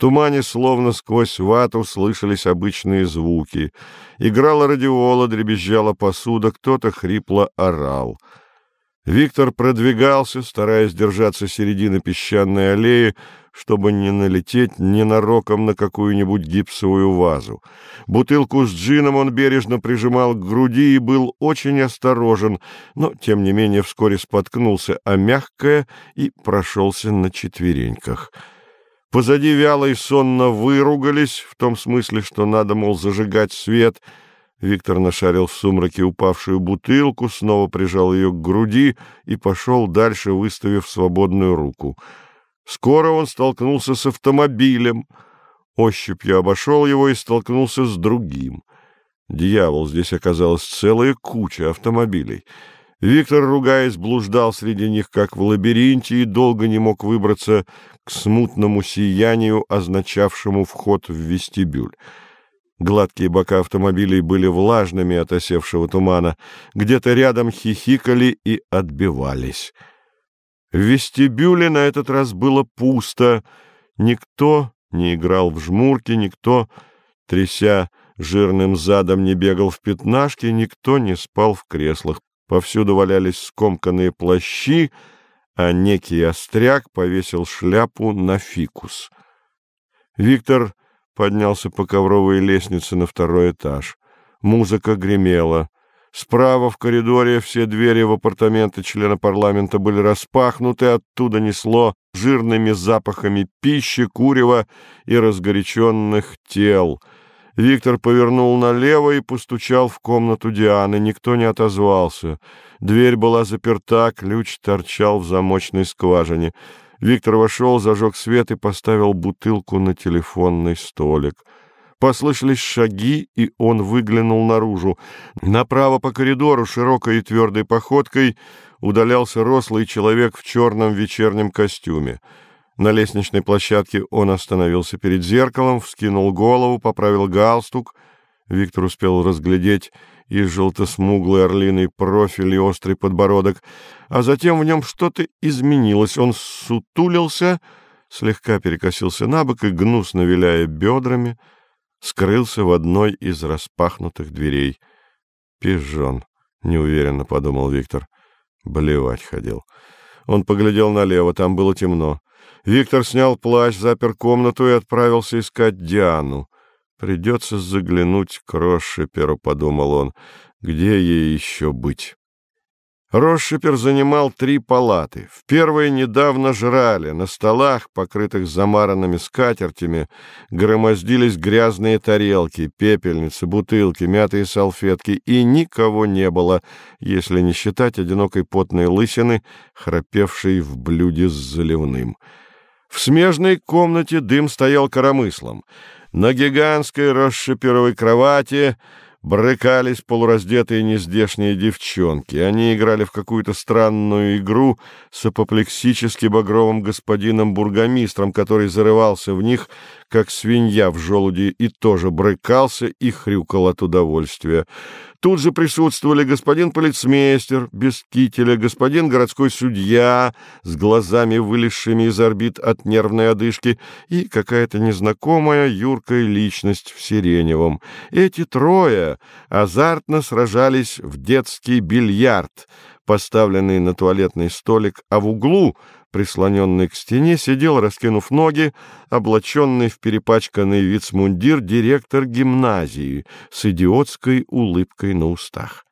тумане, словно сквозь вату, слышались обычные звуки. Играла радиола, дребезжала посуда, кто-то хрипло орал. Виктор продвигался, стараясь держаться середины песчаной аллеи, чтобы не налететь ненароком на какую-нибудь гипсовую вазу. Бутылку с джином он бережно прижимал к груди и был очень осторожен, но, тем не менее, вскоре споткнулся о мягкое и прошелся на четвереньках. Позади вяло и сонно выругались, в том смысле, что надо, мол, зажигать свет. Виктор нашарил в сумраке упавшую бутылку, снова прижал ее к груди и пошел дальше, выставив свободную руку — Скоро он столкнулся с автомобилем. Ощупью обошел его и столкнулся с другим. Дьявол, здесь оказалась целая куча автомобилей. Виктор, ругаясь, блуждал среди них, как в лабиринте, и долго не мог выбраться смутному сиянию, означавшему вход в вестибюль. Гладкие бока автомобилей были влажными от осевшего тумана, где-то рядом хихикали и отбивались. В вестибюле на этот раз было пусто. Никто не играл в жмурки, никто, тряся жирным задом, не бегал в пятнашки, никто не спал в креслах. Повсюду валялись скомканные плащи, а некий остряк повесил шляпу на фикус. Виктор поднялся по ковровой лестнице на второй этаж. Музыка гремела. Справа в коридоре все двери в апартаменты члена парламента были распахнуты, оттуда несло жирными запахами пищи, курева и разгоряченных тел. Виктор повернул налево и постучал в комнату Дианы. Никто не отозвался. Дверь была заперта, ключ торчал в замочной скважине. Виктор вошел, зажег свет и поставил бутылку на телефонный столик. Послышались шаги, и он выглянул наружу. Направо по коридору широкой и твердой походкой удалялся рослый человек в черном вечернем костюме. На лестничной площадке он остановился перед зеркалом, вскинул голову, поправил галстук. Виктор успел разглядеть и желто-смуглый орлиный профиль и острый подбородок, а затем в нем что-то изменилось. Он сутулился, слегка перекосился на бок и, гнусно виляя бедрами, скрылся в одной из распахнутых дверей. «Пижон», — неуверенно подумал Виктор. Блевать ходил. Он поглядел налево, там было темно. Виктор снял плащ, запер комнату и отправился искать Диану. «Придется заглянуть к Рошиперу», — подумал он. «Где ей еще быть?» Росшипер занимал три палаты. В первой недавно жрали. На столах, покрытых замаранными скатертями, громоздились грязные тарелки, пепельницы, бутылки, мятые салфетки, и никого не было, если не считать одинокой потной лысины, храпевшей в блюде с заливным. В смежной комнате дым стоял коромыслом. На гигантской расшиперовой кровати брыкались полураздетые нездешние девчонки. Они играли в какую-то странную игру с апоплексически багровым господином-бургомистром, который зарывался в них, как свинья в желуди, и тоже брыкался и хрюкал от удовольствия. Тут же присутствовали господин полицмейстер без кителя, господин городской судья с глазами, вылезшими из орбит от нервной одышки, и какая-то незнакомая юркая личность в сиреневом. Эти трое азартно сражались в детский бильярд, поставленный на туалетный столик, а в углу — прислоненный к стене, сидел, раскинув ноги, облаченный в перепачканный вицмундир директор гимназии с идиотской улыбкой на устах.